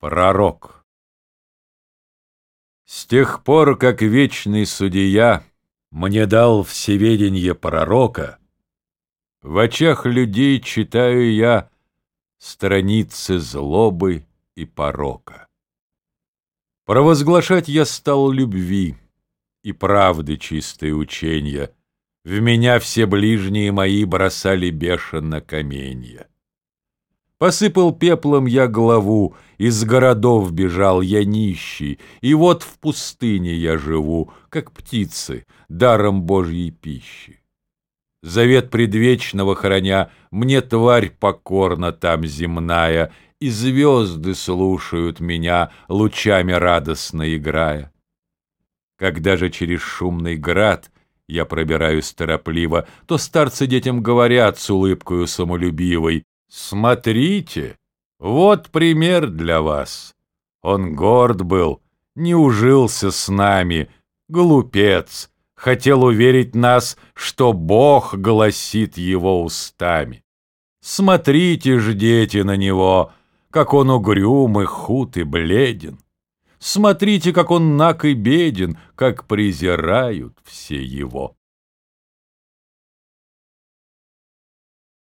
Пророк С тех пор, как вечный судья Мне дал всеведенье пророка, В очах людей читаю я Страницы злобы и порока. Провозглашать я стал любви И правды чистые ученья, В меня все ближние мои Бросали бешено каменья. Посыпал пеплом я главу, Из городов бежал я нищий, И вот в пустыне я живу, Как птицы, даром Божьей пищи. Завет предвечного храня, Мне тварь покорна там земная, И звезды слушают меня, Лучами радостно играя. Когда же через шумный град Я пробираюсь торопливо, То старцы детям говорят С улыбкою самолюбивой, Смотрите, вот пример для вас. Он горд был, не ужился с нами, глупец, хотел уверить нас, что Бог гласит его устами. Смотрите ж, дети, на него, как он угрюм и худ и бледен. Смотрите, как он наг и беден, как презирают все его.